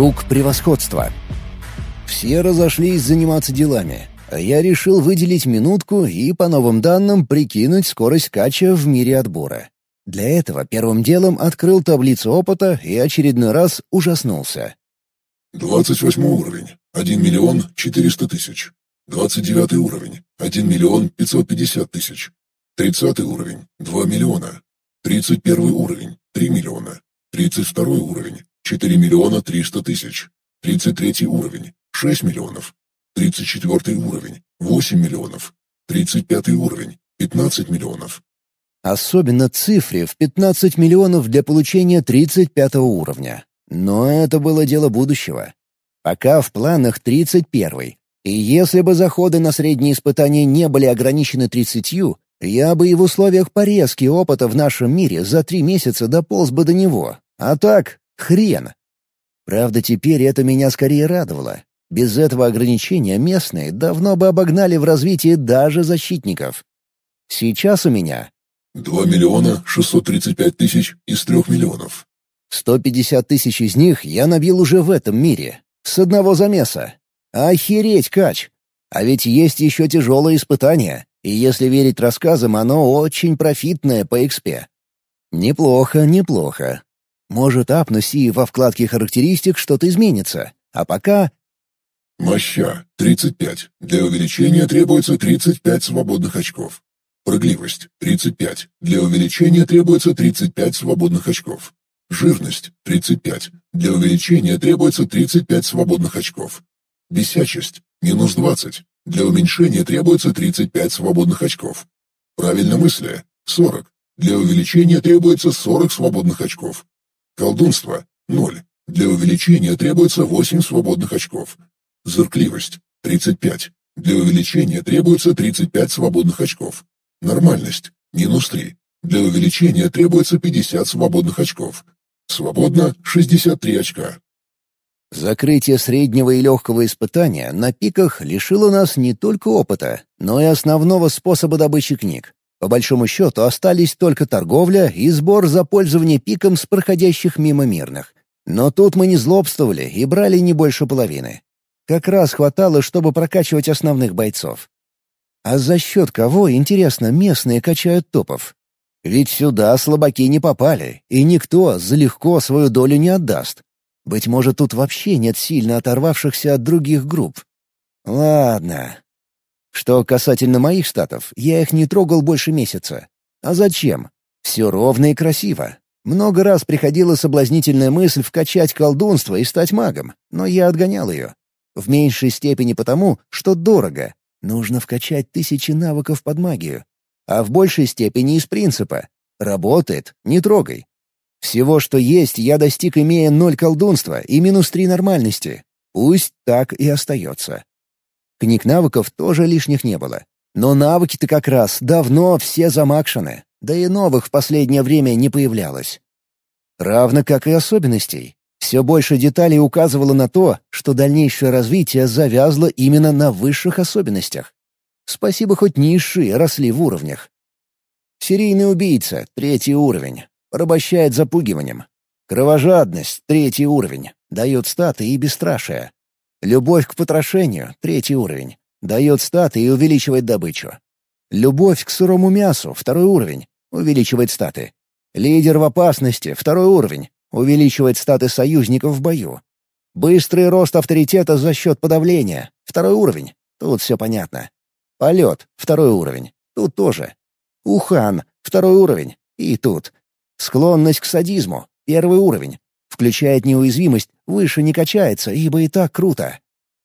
Круг превосходства. Все разошлись заниматься делами, а я решил выделить минутку и, по новым данным, прикинуть скорость кача в мире отбора. Для этого первым делом открыл таблицу опыта и очередной раз ужаснулся. «Двадцать восьмой уровень. Один миллион четыреста тысяч. Двадцать девятый уровень. Один миллион пятьсот пятьдесят тысяч. Тридцатый уровень. Два миллиона. Тридцать первый уровень. Три миллиона. Тридцать второй уровень. Четыре миллиона триста тысяч. Тридцать третий уровень. Шесть миллионов. Тридцать четвертый уровень. Восемь миллионов. Тридцать пятый уровень. Пятнадцать миллионов. Особенно цифре в 15 миллионов для получения 35 уровня. Но это было дело будущего. Пока в планах 31 И если бы заходы на средние испытания не были ограничены 30, я бы и в условиях порезки опыта в нашем мире за три месяца дополз бы до него. А так, хрен. Правда, теперь это меня скорее радовало. Без этого ограничения местные давно бы обогнали в развитии даже защитников. Сейчас у меня Два миллиона шестьсот тридцать пять тысяч из трех миллионов. Сто пятьдесят тысяч из них я набил уже в этом мире. С одного замеса. Охереть, Кач! А ведь есть еще тяжелые испытания, и если верить рассказам, оно очень профитное по экспе. Неплохо, неплохо. Может, апнусь и во вкладке характеристик что-то изменится. А пока... Моща — 35. Для увеличения требуется 35 свободных очков. Прыгливость — 35. Для увеличения требуется 35 свободных очков. Жирность — 35. Для увеличения требуется 35 свободных очков. Бесячесть — минус 20. Для уменьшения требуется 35 свободных очков. Правильномыслие — 40. Для увеличения требуется 40 свободных очков. Колдунство — 0. Для увеличения требуется 8 свободных очков. Зыркливость — 35. Для увеличения требуется 35 свободных очков. Нормальность – минус 3. Для увеличения требуется 50 свободных очков. Свободно 63 очка. Закрытие среднего и легкого испытания на пиках лишило нас не только опыта, но и основного способа добычи книг. По большому счету остались только торговля и сбор за пользование пиком с проходящих мимо мирных. Но тут мы не злобствовали и брали не больше половины. Как раз хватало, чтобы прокачивать основных бойцов. А за счет кого, интересно, местные качают топов? Ведь сюда слабаки не попали, и никто за легко свою долю не отдаст. Быть может, тут вообще нет сильно оторвавшихся от других групп. Ладно. Что касательно моих статов, я их не трогал больше месяца. А зачем? Все ровно и красиво. Много раз приходила соблазнительная мысль вкачать колдунство и стать магом, но я отгонял ее. В меньшей степени потому, что дорого, Нужно вкачать тысячи навыков под магию. А в большей степени из принципа. Работает, не трогай. Всего, что есть, я достиг, имея ноль колдунства и минус три нормальности. Пусть так и остается. Книг навыков тоже лишних не было. Но навыки-то как раз давно все замакшены, да и новых в последнее время не появлялось. Равно как и особенностей. Все больше деталей указывало на то, что дальнейшее развитие завязло именно на высших особенностях. Спасибо, хоть низшие росли в уровнях. Серийный убийца — третий уровень. Порабощает запугиванием. Кровожадность — третий уровень. Дает статы и бесстрашие. Любовь к потрошению — третий уровень. Дает статы и увеличивает добычу. Любовь к сырому мясу — второй уровень. Увеличивает статы. Лидер в опасности — второй уровень. Увеличивает статы союзников в бою. Быстрый рост авторитета за счет подавления. Второй уровень. Тут все понятно. Полет. Второй уровень. Тут тоже. Ухан. Второй уровень. И тут. Склонность к садизму. Первый уровень. Включает неуязвимость, выше не качается, ибо и так круто.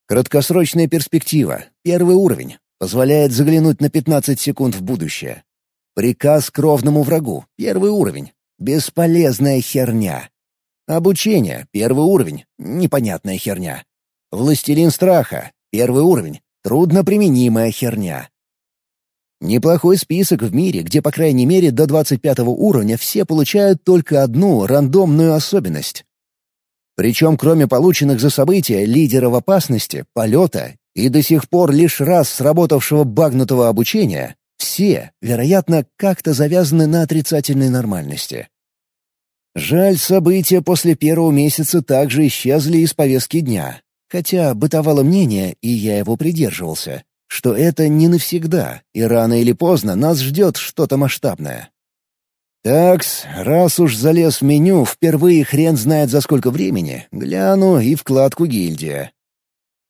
Краткосрочная перспектива. Первый уровень. Позволяет заглянуть на 15 секунд в будущее. Приказ к ровному врагу. Первый уровень. Бесполезная херня. Обучение — первый уровень, непонятная херня. Властелин страха — первый уровень, трудноприменимая херня. Неплохой список в мире, где, по крайней мере, до 25 уровня все получают только одну рандомную особенность. Причем, кроме полученных за события лидеров опасности, полета и до сих пор лишь раз сработавшего багнутого обучения, все, вероятно, как-то завязаны на отрицательной нормальности. Жаль, события после первого месяца также исчезли из повестки дня. Хотя бытовало мнение, и я его придерживался, что это не навсегда, и рано или поздно нас ждет что-то масштабное. Такс, раз уж залез в меню, впервые хрен знает за сколько времени, гляну и вкладку гильдия.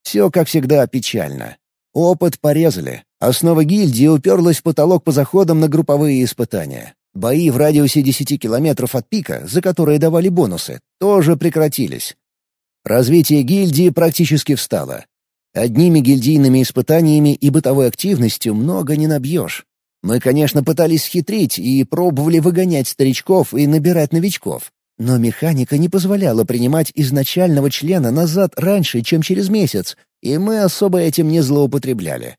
Все, как всегда, печально. Опыт порезали. Основа гильдии уперлась в потолок по заходам на групповые испытания. Бои в радиусе 10 километров от пика, за которые давали бонусы, тоже прекратились. Развитие гильдии практически встало. Одними гильдийными испытаниями и бытовой активностью много не набьешь. Мы, конечно, пытались хитрить и пробовали выгонять старичков и набирать новичков. Но механика не позволяла принимать изначального члена назад раньше, чем через месяц, и мы особо этим не злоупотребляли.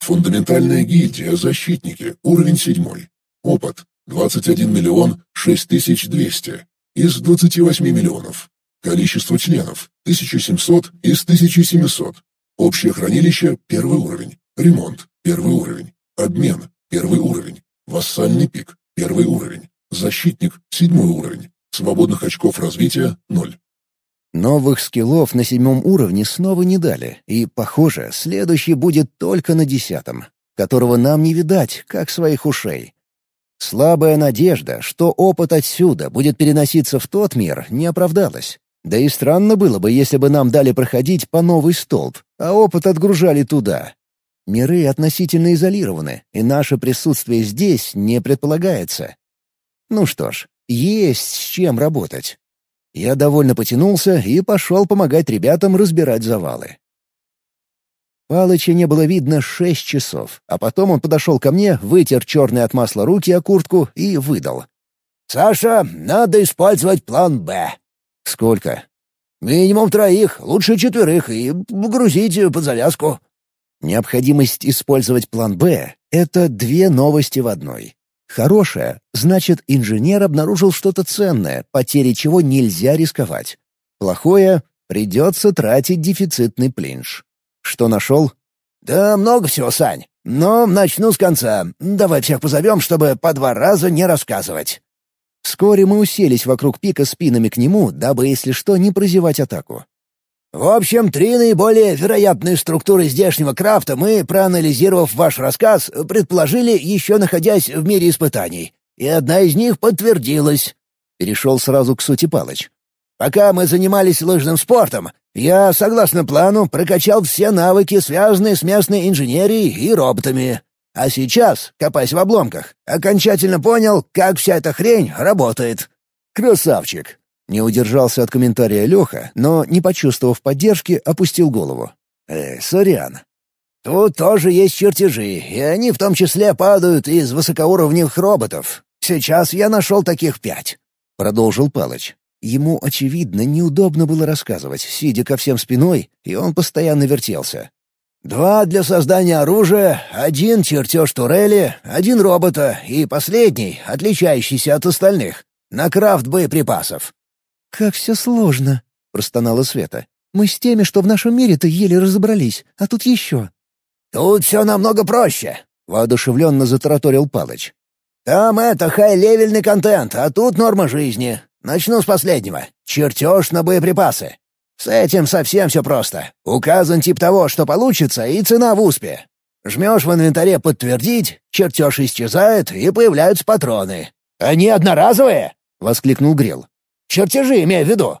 Фундаментальная гильдия «Защитники», уровень седьмой. Опыт — 21 миллион 6200 из 28 миллионов. Количество членов — 1700 из 1700. Общее хранилище — первый уровень. Ремонт — первый уровень. Обмен — первый уровень. Вассальный пик — первый уровень. Защитник — седьмой уровень. Свободных очков развития — ноль. Новых скиллов на седьмом уровне снова не дали, и, похоже, следующий будет только на десятом, которого нам не видать, как своих ушей. Слабая надежда, что опыт отсюда будет переноситься в тот мир, не оправдалась. Да и странно было бы, если бы нам дали проходить по новый столб, а опыт отгружали туда. Миры относительно изолированы, и наше присутствие здесь не предполагается. Ну что ж, есть с чем работать. Я довольно потянулся и пошел помогать ребятам разбирать завалы. Палыча не было видно шесть часов, а потом он подошел ко мне, вытер черные от масла руки о куртку и выдал. «Саша, надо использовать план «Б». «Сколько?» «Минимум троих, лучше четверых, и грузить под завязку». Необходимость использовать план «Б» — это две новости в одной. Хорошая — значит, инженер обнаружил что-то ценное, потери чего нельзя рисковать. Плохое — придется тратить дефицитный плинш. Что нашел? «Да много всего, Сань. Но начну с конца. Давай всех позовем, чтобы по два раза не рассказывать». Вскоре мы уселись вокруг пика спинами к нему, дабы, если что, не прозевать атаку. В общем, три наиболее вероятные структуры здешнего крафта мы, проанализировав ваш рассказ, предположили, еще находясь в мире испытаний. И одна из них подтвердилась. Перешел сразу к сути Палыч. Пока мы занимались лыжным спортом, я, согласно плану, прокачал все навыки, связанные с местной инженерией и роботами. А сейчас, копаясь в обломках, окончательно понял, как вся эта хрень работает. Красавчик. Не удержался от комментария Леха, но, не почувствовав поддержки, опустил голову. «Э, сорян. Тут тоже есть чертежи, и они в том числе падают из высокоуровневых роботов. Сейчас я нашел таких пять», — продолжил Палыч. Ему, очевидно, неудобно было рассказывать, сидя ко всем спиной, и он постоянно вертелся. Два для создания оружия, один чертеж турели, один робота и последний, отличающийся от остальных, на крафт боеприпасов. «Как все сложно», — простонала Света. «Мы с теми, что в нашем мире-то еле разобрались, а тут еще». «Тут все намного проще», — воодушевленно затараторил Палыч. «Там это хай-левельный контент, а тут норма жизни. Начну с последнего. Чертеж на боеприпасы. С этим совсем все просто. Указан тип того, что получится, и цена в успе. Жмешь в инвентаре «Подтвердить», чертеж исчезает, и появляются патроны. «Они одноразовые?» — воскликнул Грил. «Чертежи, имею в виду».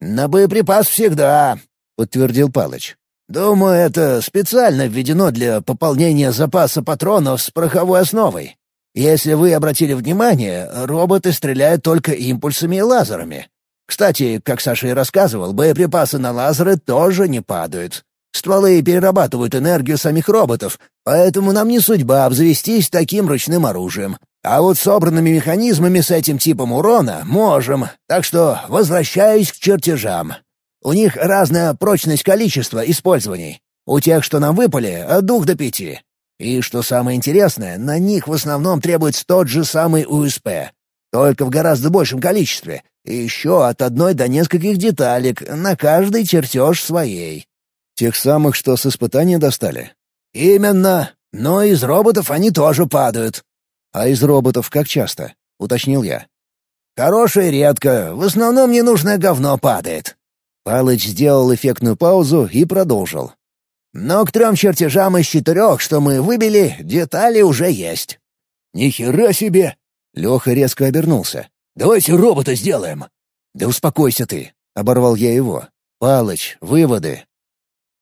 «На боеприпас всегда», — подтвердил Палыч. «Думаю, это специально введено для пополнения запаса патронов с пороховой основой. Если вы обратили внимание, роботы стреляют только импульсами и лазерами. Кстати, как Саша и рассказывал, боеприпасы на лазеры тоже не падают. Стволы перерабатывают энергию самих роботов, поэтому нам не судьба обзавестись таким ручным оружием. А вот собранными механизмами с этим типом урона можем, так что возвращаюсь к чертежам. У них разная прочность количества использований. У тех, что нам выпали, от двух до пяти. И, что самое интересное, на них в основном требуется тот же самый УСП, только в гораздо большем количестве, и еще от одной до нескольких деталек, на каждый чертеж своей. Тех самых, что с испытания достали? Именно. Но из роботов они тоже падают. А из роботов как часто? Уточнил я. Хорошее редко, в основном ненужное говно падает». Палыч сделал эффектную паузу и продолжил. «Но к трем чертежам из четырех, что мы выбили, детали уже есть». «Ни хера себе!» Леха резко обернулся. «Давайте робота сделаем!» «Да успокойся ты!» — оборвал я его. «Палыч, выводы!»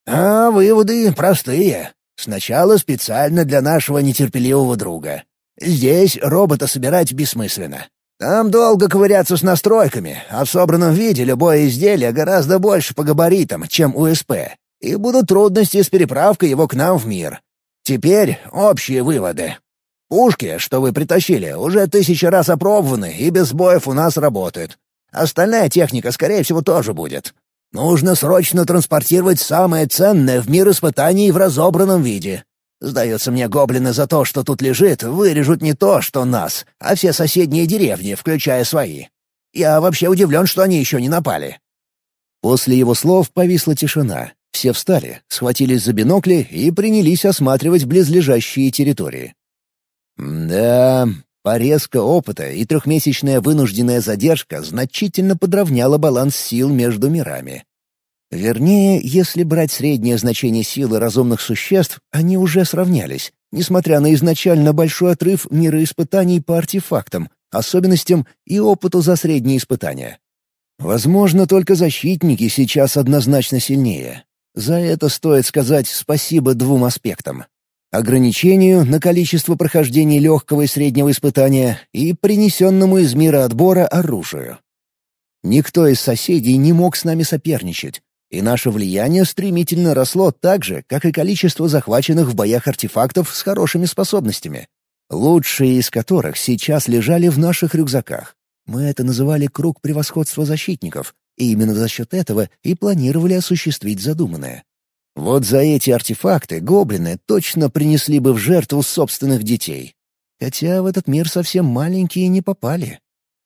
«А выводы простые. Сначала специально для нашего нетерпеливого друга. Здесь робота собирать бессмысленно. Там долго ковыряться с настройками, а в собранном виде любое изделие гораздо больше по габаритам, чем УСП, и будут трудности с переправкой его к нам в мир. Теперь общие выводы. Пушки, что вы притащили, уже тысячи раз опробованы и без боев у нас работают. Остальная техника, скорее всего, тоже будет. Нужно срочно транспортировать самое ценное в мир испытаний в разобранном виде. Сдается мне, гоблины за то, что тут лежит, вырежут не то, что нас, а все соседние деревни, включая свои. Я вообще удивлен, что они еще не напали». После его слов повисла тишина. Все встали, схватились за бинокли и принялись осматривать близлежащие территории. Да, порезка опыта и трехмесячная вынужденная задержка значительно подровняла баланс сил между мирами. Вернее, если брать среднее значение силы разумных существ, они уже сравнялись, несмотря на изначально большой отрыв мира испытаний по артефактам, особенностям и опыту за средние испытания. Возможно, только защитники сейчас однозначно сильнее. За это стоит сказать спасибо двум аспектам. Ограничению на количество прохождений легкого и среднего испытания и принесенному из мира отбора оружию. Никто из соседей не мог с нами соперничать, и наше влияние стремительно росло так же, как и количество захваченных в боях артефактов с хорошими способностями, лучшие из которых сейчас лежали в наших рюкзаках. Мы это называли «круг превосходства защитников», и именно за счет этого и планировали осуществить задуманное. Вот за эти артефакты гоблины точно принесли бы в жертву собственных детей. Хотя в этот мир совсем маленькие не попали.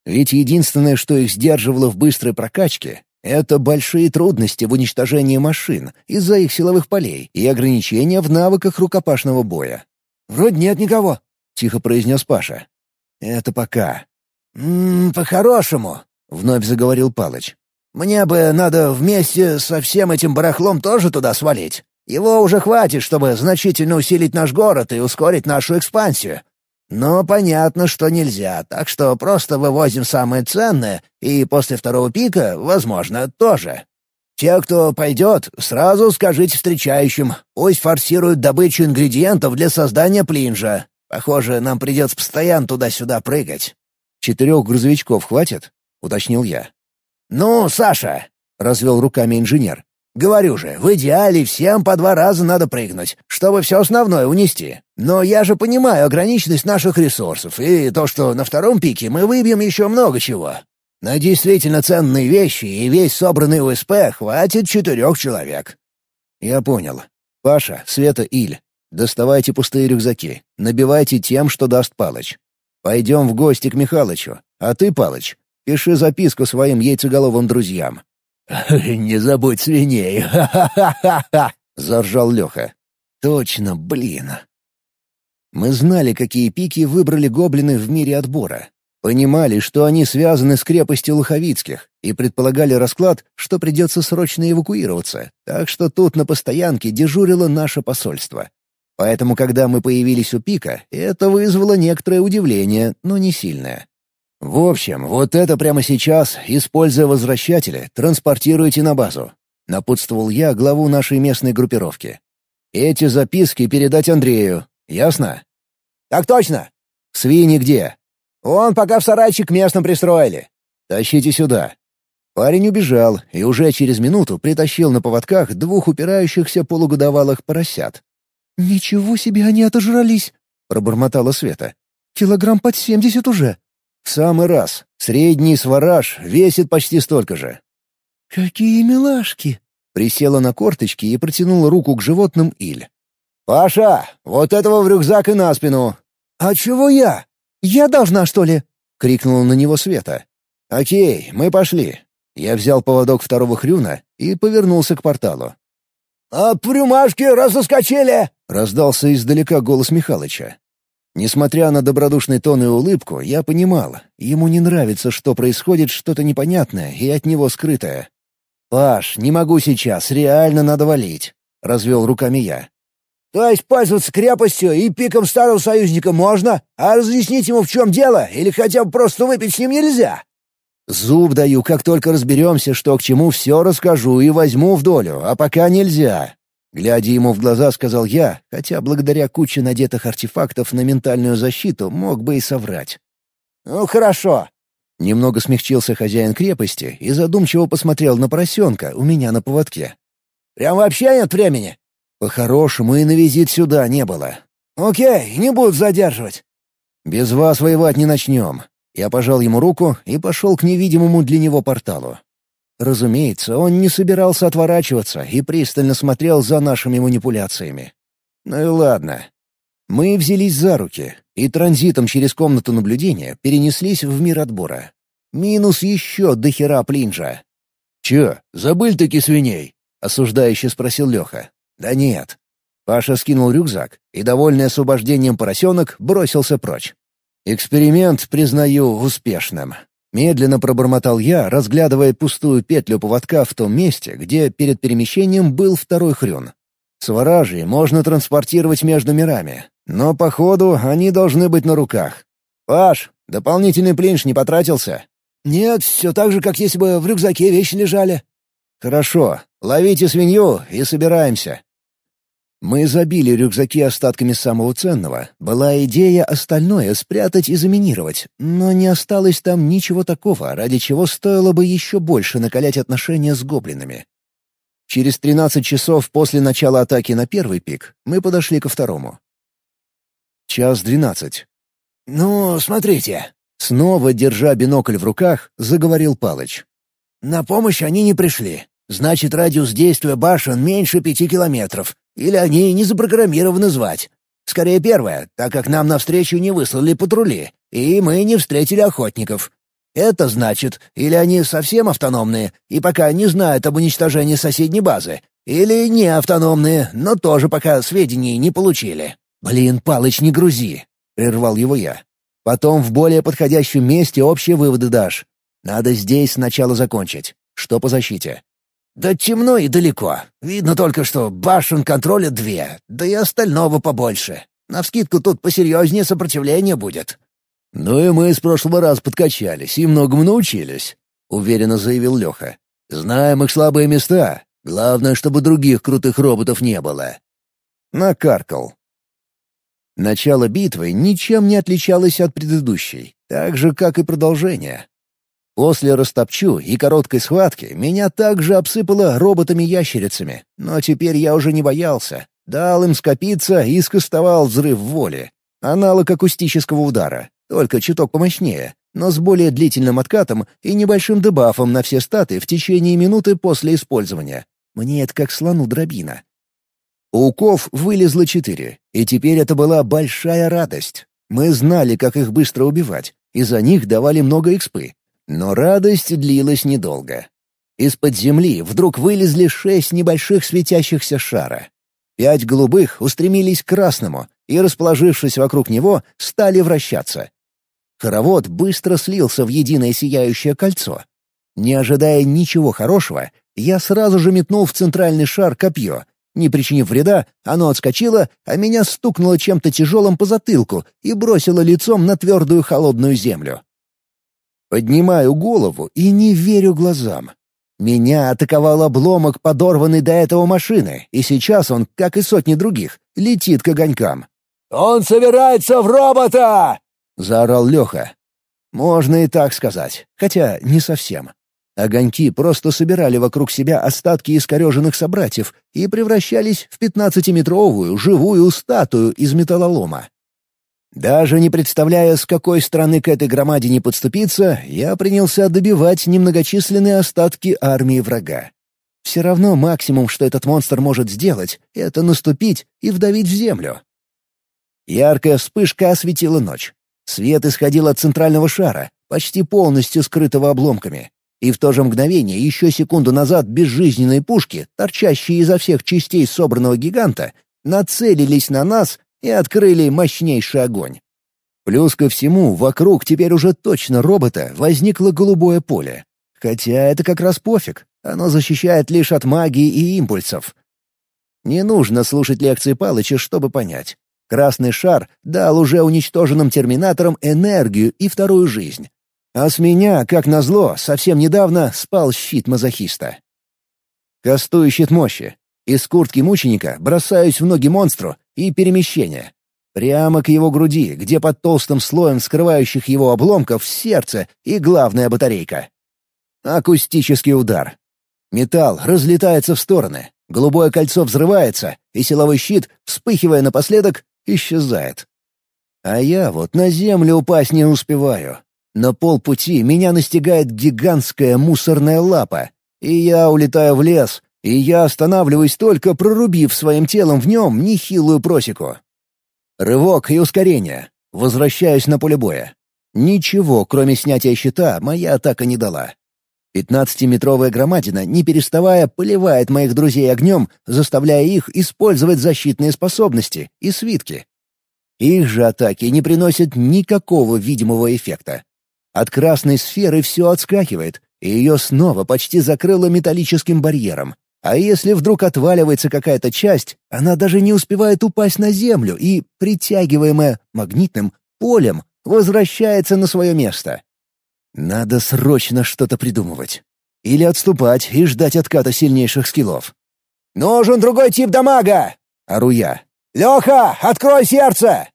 Ведь единственное, что их сдерживало в быстрой прокачке, это большие трудности в уничтожении машин из-за их силовых полей и ограничения в навыках рукопашного боя. «Вроде нет никого», — тихо произнес Паша. «Это пока». «М -м, «По-хорошему», — вновь заговорил Палыч. «Мне бы надо вместе со всем этим барахлом тоже туда свалить. Его уже хватит, чтобы значительно усилить наш город и ускорить нашу экспансию. Но понятно, что нельзя, так что просто вывозим самое ценное, и после второго пика, возможно, тоже. Те, кто пойдет, сразу скажите встречающим, пусть форсируют добычу ингредиентов для создания плинжа. Похоже, нам придется постоянно туда-сюда прыгать». «Четырех грузовичков хватит?» — уточнил я. «Ну, Саша!» — развел руками инженер. Говорю же, в идеале всем по два раза надо прыгнуть, чтобы все основное унести. Но я же понимаю ограниченность наших ресурсов и то, что на втором пике мы выбьем еще много чего. На действительно ценные вещи и весь собранный УСП хватит четырех человек». «Я понял. Паша, Света, Иль, доставайте пустые рюкзаки, набивайте тем, что даст Палыч. Пойдем в гости к Михалычу, а ты, Палыч, пиши записку своим яйцеголовым друзьям. «Не забудь свиней! Ха-ха-ха-ха!» — заржал Леха. «Точно, блин!» Мы знали, какие пики выбрали гоблины в мире отбора. Понимали, что они связаны с крепостью Луховицких, и предполагали расклад, что придется срочно эвакуироваться, так что тут на постоянке дежурило наше посольство. Поэтому, когда мы появились у пика, это вызвало некоторое удивление, но не сильное. В общем, вот это прямо сейчас, используя возвращатели, транспортируйте на базу. Напутствовал я главу нашей местной группировки. Эти записки передать Андрею. Ясно? Так точно. Свиньи где? Он пока в сарайчик местном пристроили. Тащите сюда. Парень убежал и уже через минуту притащил на поводках двух упирающихся полугодовалых поросят. «Ничего себе они отожрались!» — пробормотала Света. «Килограмм под семьдесят уже!» В самый раз. Средний свараж весит почти столько же. «Какие милашки!» Присела на корточки и протянула руку к животным Иль. «Паша, вот этого в рюкзак и на спину!» «А чего я? Я должна, что ли?» — крикнула на него Света. «Окей, мы пошли». Я взял поводок второго хрюна и повернулся к порталу. «А прюмашки разоскочили!» — раздался издалека голос Михалыча. Несмотря на добродушный тон и улыбку, я понимал, ему не нравится, что происходит что-то непонятное и от него скрытое. «Паш, не могу сейчас, реально надо валить», — развел руками я. «То есть пользоваться крепостью и пиком старого союзника можно, а разъяснить ему в чем дело или хотя бы просто выпить с ним нельзя?» «Зуб даю, как только разберемся, что к чему, все расскажу и возьму в долю, а пока нельзя. Глядя ему в глаза, сказал я, хотя благодаря куче надетых артефактов на ментальную защиту мог бы и соврать. «Ну, хорошо». Немного смягчился хозяин крепости и задумчиво посмотрел на поросенка у меня на поводке. «Прям вообще нет времени?» «По-хорошему и на визит сюда не было». «Окей, не буду задерживать». «Без вас воевать не начнем». Я пожал ему руку и пошел к невидимому для него порталу. Разумеется, он не собирался отворачиваться и пристально смотрел за нашими манипуляциями. Ну и ладно. Мы взялись за руки и транзитом через комнату наблюдения перенеслись в мир отбора. Минус еще до хера плинжа. «Че, забыль-таки свиней?» — осуждающе спросил Леха. «Да нет». Паша скинул рюкзак и, довольный освобождением поросенок, бросился прочь. Эксперимент признаю успешным. Медленно пробормотал я, разглядывая пустую петлю поводка в том месте, где перед перемещением был второй хрюн. Сваражи можно транспортировать между мирами, но, походу, они должны быть на руках. «Паш, дополнительный плинш не потратился?» «Нет, все так же, как если бы в рюкзаке вещи лежали». «Хорошо, ловите свинью и собираемся. Мы забили рюкзаки остатками самого ценного. Была идея остальное спрятать и заминировать, но не осталось там ничего такого, ради чего стоило бы еще больше накалять отношения с гоблинами. Через 13 часов после начала атаки на первый пик мы подошли ко второму. Час двенадцать. «Ну, смотрите». Снова, держа бинокль в руках, заговорил Палыч. «На помощь они не пришли. Значит, радиус действия башен меньше пяти километров, или они не запрограммированы звать. Скорее первое, так как нам навстречу не выслали патрули, и мы не встретили охотников. Это значит, или они совсем автономные, и пока не знают об уничтожении соседней базы, или не автономные, но тоже пока сведений не получили. «Блин, Палыч, не грузи!» — прервал его я. «Потом в более подходящем месте общие выводы дашь. Надо здесь сначала закончить. Что по защите?» «Да темно и далеко. Видно только, что башен контроля две, да и остального побольше. Навскидку тут посерьезнее сопротивление будет». «Ну и мы с прошлого раз подкачались и многому научились», — уверенно заявил Леха. «Знаем их слабые места. Главное, чтобы других крутых роботов не было». Накаркал. Начало битвы ничем не отличалось от предыдущей, так же, как и продолжение. После растопчу и короткой схватки меня также обсыпало роботами-ящерицами, но теперь я уже не боялся. Дал им скопиться и скостовал взрыв воли. Аналог акустического удара, только чуток помощнее, но с более длительным откатом и небольшим дебафом на все статы в течение минуты после использования. Мне это как слону дробина. Пауков вылезло четыре, и теперь это была большая радость. Мы знали, как их быстро убивать, и за них давали много экспы, но радость длилась недолго. Из-под земли вдруг вылезли шесть небольших светящихся шара. Пять голубых устремились к красному и, расположившись вокруг него, стали вращаться. Хоровод быстро слился в единое сияющее кольцо. Не ожидая ничего хорошего, я сразу же метнул в центральный шар копье. Не причинив вреда, оно отскочило, а меня стукнуло чем-то тяжелым по затылку и бросило лицом на твердую холодную землю. Поднимаю голову и не верю глазам. Меня атаковал обломок подорванной до этого машины, и сейчас он, как и сотни других, летит к огонькам. «Он собирается в робота!» — заорал Леха. Можно и так сказать, хотя не совсем. Огоньки просто собирали вокруг себя остатки искореженных собратьев и превращались в пятнадцатиметровую живую статую из металлолома. Даже не представляя, с какой стороны к этой громаде не подступиться, я принялся добивать немногочисленные остатки армии врага. Все равно максимум, что этот монстр может сделать, — это наступить и вдавить в землю. Яркая вспышка осветила ночь. Свет исходил от центрального шара, почти полностью скрытого обломками. И в то же мгновение, еще секунду назад, безжизненные пушки, торчащие изо всех частей собранного гиганта, нацелились на нас и открыли мощнейший огонь. Плюс ко всему, вокруг теперь уже точно робота возникло голубое поле. Хотя это как раз пофиг, оно защищает лишь от магии и импульсов. Не нужно слушать лекции Палыча, чтобы понять. Красный шар дал уже уничтоженным терминаторам энергию и вторую жизнь. А с меня, как назло, совсем недавно спал щит мазохиста. Кастую щит мощи. Из куртки мученика бросаюсь в ноги монстру и перемещение. Прямо к его груди, где под толстым слоем скрывающих его обломков сердце и главная батарейка. Акустический удар. Металл разлетается в стороны, голубое кольцо взрывается, и силовой щит, вспыхивая напоследок, исчезает. А я вот на землю упасть не успеваю. На полпути меня настигает гигантская мусорная лапа, и я улетаю в лес, и я останавливаюсь только прорубив своим телом в нем нехилую просеку. Рывок и ускорение. Возвращаюсь на поле боя. Ничего, кроме снятия щита, моя атака не дала. Пятнадцатиметровая громадина, не переставая, поливает моих друзей огнем, заставляя их использовать защитные способности и свитки. Их же атаки не приносят никакого видимого эффекта. От красной сферы все отскакивает, и ее снова почти закрыло металлическим барьером, а если вдруг отваливается какая-то часть, она даже не успевает упасть на землю и, притягиваемая магнитным полем, возвращается на свое место. Надо срочно что-то придумывать. Или отступать и ждать отката сильнейших скиллов. «Нужен другой тип дамага!» — ору я. «Леха, открой сердце!»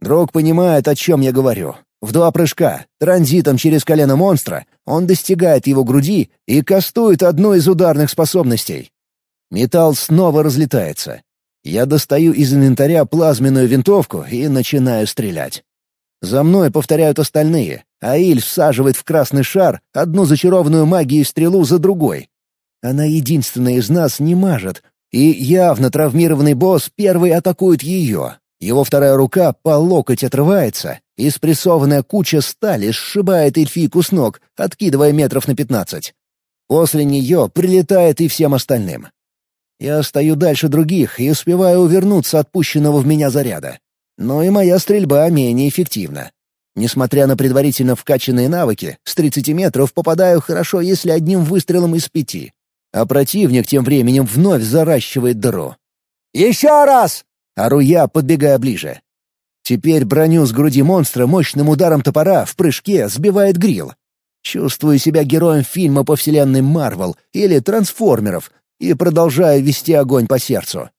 Друг понимает, о чем я говорю. В два прыжка, транзитом через колено монстра, он достигает его груди и кастует одну из ударных способностей. Металл снова разлетается. Я достаю из инвентаря плазменную винтовку и начинаю стрелять. За мной повторяют остальные, а Иль всаживает в красный шар одну зачарованную магией стрелу за другой. Она единственная из нас не мажет, и явно травмированный босс первый атакует ее. Его вторая рука по локоть отрывается, и спрессованная куча стали сшибает эльфийку с ног, откидывая метров на пятнадцать. После нее прилетает и всем остальным. Я стою дальше других и успеваю увернуться от пущенного в меня заряда. Но и моя стрельба менее эффективна. Несмотря на предварительно вкачанные навыки, с 30 метров попадаю хорошо, если одним выстрелом из пяти. А противник тем временем вновь заращивает дыру. «Еще раз!» Ору я, подбегая ближе. Теперь броню с груди монстра мощным ударом топора в прыжке сбивает грил. Чувствую себя героем фильма по вселенной Марвел или Трансформеров и продолжаю вести огонь по сердцу.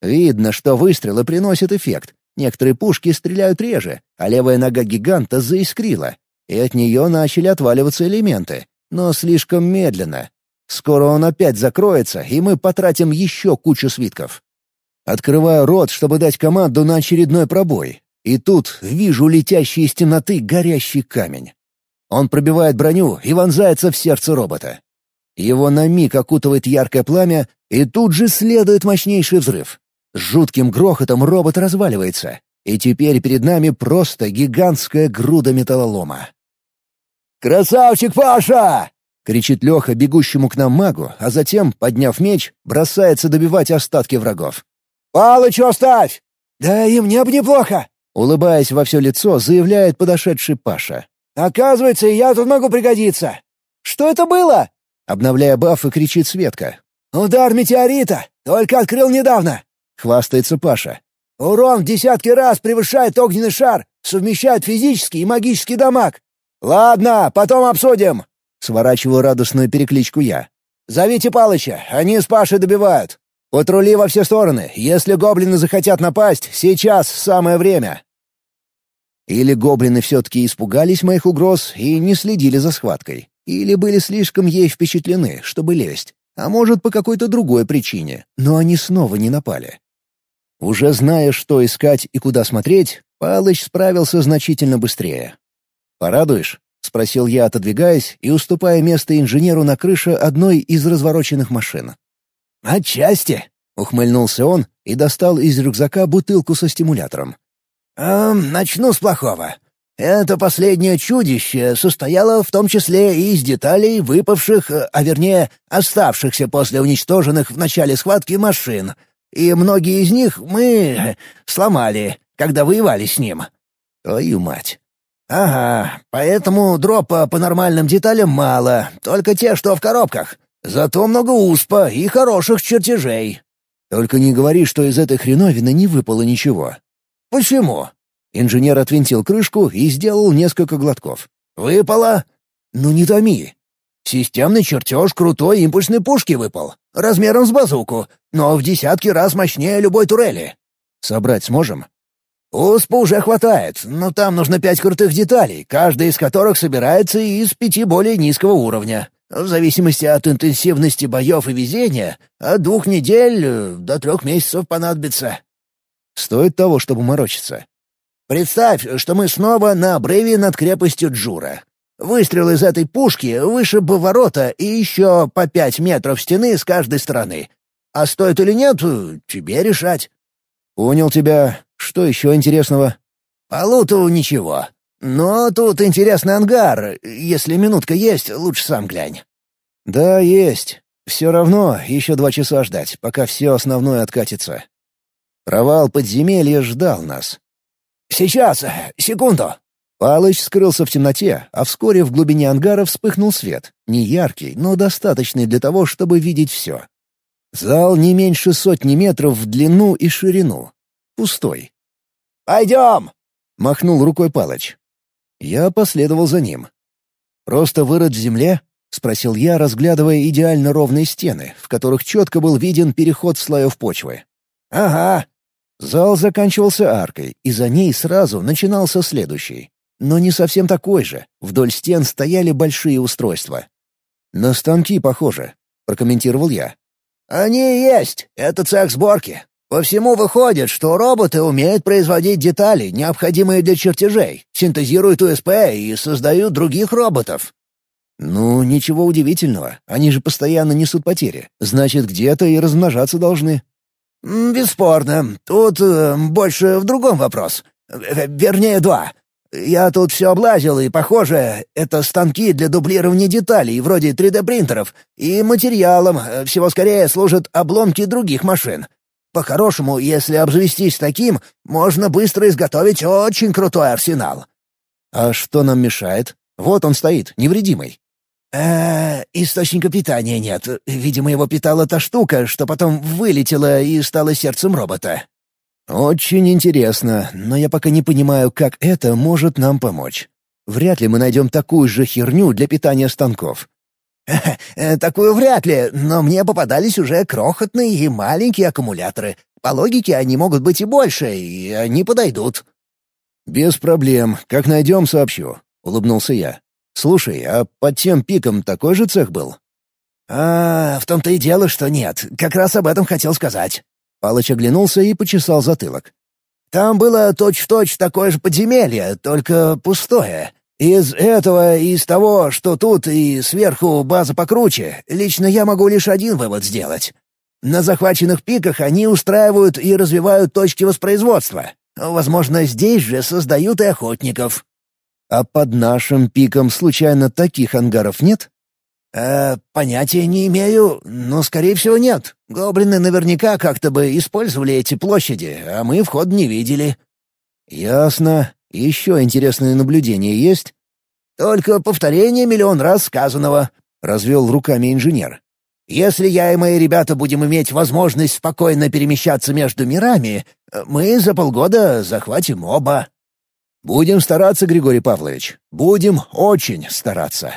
Видно, что выстрелы приносят эффект. Некоторые пушки стреляют реже, а левая нога гиганта заискрила, и от нее начали отваливаться элементы, но слишком медленно. Скоро он опять закроется, и мы потратим еще кучу свитков. Открываю рот, чтобы дать команду на очередной пробой. И тут вижу летящий из темноты горящий камень. Он пробивает броню и вонзается в сердце робота. Его на миг окутывает яркое пламя, и тут же следует мощнейший взрыв. С жутким грохотом робот разваливается, и теперь перед нами просто гигантская груда металлолома. «Красавчик Паша!» — кричит Леха бегущему к нам магу, а затем, подняв меч, бросается добивать остатки врагов. «Палычу оставь!» «Да и мне бы неплохо!» Улыбаясь во все лицо, заявляет подошедший Паша. «Оказывается, я тут могу пригодиться!» «Что это было?» Обновляя бафы, кричит Светка. «Удар метеорита! Только открыл недавно!» — хвастается Паша. «Урон в десятки раз превышает огненный шар, совмещает физический и магический дамаг!» «Ладно, потом обсудим!» — сворачиваю радостную перекличку я. «Зовите Палыча, они с Пашей добивают!» Патрули во все стороны. Если гоблины захотят напасть, сейчас самое время. Или гоблины все-таки испугались моих угроз и не следили за схваткой. Или были слишком ей впечатлены, чтобы лезть. А может, по какой-то другой причине. Но они снова не напали. Уже зная, что искать и куда смотреть, Палыч справился значительно быстрее. «Порадуешь?» — спросил я, отодвигаясь и уступая место инженеру на крыше одной из развороченных машин. «Отчасти», — ухмыльнулся он и достал из рюкзака бутылку со стимулятором. «Эм, начну с плохого. Это последнее чудище состояло в том числе и из деталей выпавших, э, а вернее, оставшихся после уничтоженных в начале схватки машин, и многие из них мы сломали, когда воевали с ним. Твою мать. Ага, поэтому дропа по нормальным деталям мало, только те, что в коробках. Зато много успа и хороших чертежей. Только не говори, что из этой хреновины не выпало ничего. Почему? Инженер отвинтил крышку и сделал несколько глотков. Выпало? Ну не томи. Системный чертеж крутой импульсной пушки выпал, размером с базуку, но в десятки раз мощнее любой турели. Собрать сможем? Успа уже хватает, но там нужно пять крутых деталей, каждая из которых собирается из пяти более низкого уровня. В зависимости от интенсивности боев и везения, от двух недель э, до трех месяцев понадобится. Стоит того, чтобы морочиться. Представь, что мы снова на обрыве над крепостью Джура. Выстрел из этой пушки выше бы ворота и еще по пять метров стены с каждой стороны. А стоит или нет, тебе решать. Понял тебя. Что еще интересного? По ничего. Но тут интересный ангар. Если минутка есть, лучше сам глянь. Да, есть. Все равно еще два часа ждать, пока все основное откатится. Провал подземелья ждал нас. «Сейчас, секунду!» Палыч скрылся в темноте, а вскоре в глубине ангара вспыхнул свет. Не яркий, но достаточный для того, чтобы видеть все. Зал не меньше сотни метров в длину и ширину. Пустой. «Пойдем!» — махнул рукой Палыч. Я последовал за ним. «Просто вырод в земле?» — спросил я, разглядывая идеально ровные стены, в которых четко был виден переход слоев почвы. «Ага». Зал заканчивался аркой, и за ней сразу начинался следующий но не совсем такой же. Вдоль стен стояли большие устройства. «На станки похоже», — прокомментировал я. «Они есть. Это цех сборки. По всему выходит, что роботы умеют производить детали, необходимые для чертежей, синтезируют УСП и создают других роботов». «Ну, ничего удивительного. Они же постоянно несут потери. Значит, где-то и размножаться должны». «Бесспорно. Тут э, больше в другом вопрос. Э, вернее, два. Я тут все облазил, и, похоже, это станки для дублирования деталей, вроде 3D-принтеров, и материалом, э, всего скорее, служат обломки других машин. По-хорошему, если обзавестись таким, можно быстро изготовить очень крутой арсенал. А что нам мешает? Вот он стоит, невредимый. Э, источника питания нет. Видимо, его питала та штука, что потом вылетела и стала сердцем робота. «Очень интересно, но я пока не понимаю, как это может нам помочь. Вряд ли мы найдем такую же херню для питания станков». Э, «Такую вряд ли, но мне попадались уже крохотные и маленькие аккумуляторы. По логике они могут быть и больше, и они подойдут». «Без проблем. Как найдем, сообщу», — улыбнулся я. «Слушай, а под тем пиком такой же цех был?» «А, в том-то и дело, что нет. Как раз об этом хотел сказать». Палыч оглянулся и почесал затылок. «Там было точь-в-точь -точь такое же подземелье, только пустое. Из этого и из того, что тут и сверху база покруче, лично я могу лишь один вывод сделать. На захваченных пиках они устраивают и развивают точки воспроизводства. Возможно, здесь же создают и охотников». «А под нашим пиком случайно таких ангаров нет?» «Э, понятия не имею, но, скорее всего, нет. Гоблины наверняка как-то бы использовали эти площади, а мы вход не видели». «Ясно. Еще интересные наблюдения есть?» «Только повторение миллион раз сказанного», — развел руками инженер. «Если я и мои ребята будем иметь возможность спокойно перемещаться между мирами, мы за полгода захватим оба». «Будем стараться, Григорий Павлович. Будем очень стараться».